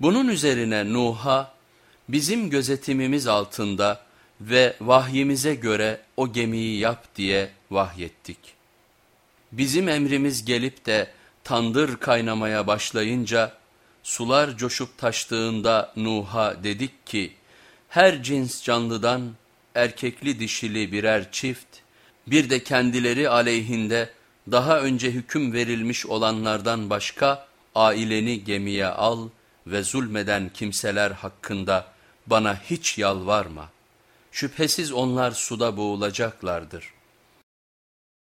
Bunun üzerine Nuh'a bizim gözetimimiz altında ve vahyimize göre o gemiyi yap diye vahyettik. Bizim emrimiz gelip de tandır kaynamaya başlayınca sular coşup taştığında Nuh'a dedik ki her cins canlıdan erkekli dişili birer çift bir de kendileri aleyhinde daha önce hüküm verilmiş olanlardan başka aileni gemiye al ve zulmeden kimseler hakkında bana hiç yalvarma. Şüphesiz onlar suda boğulacaklardır.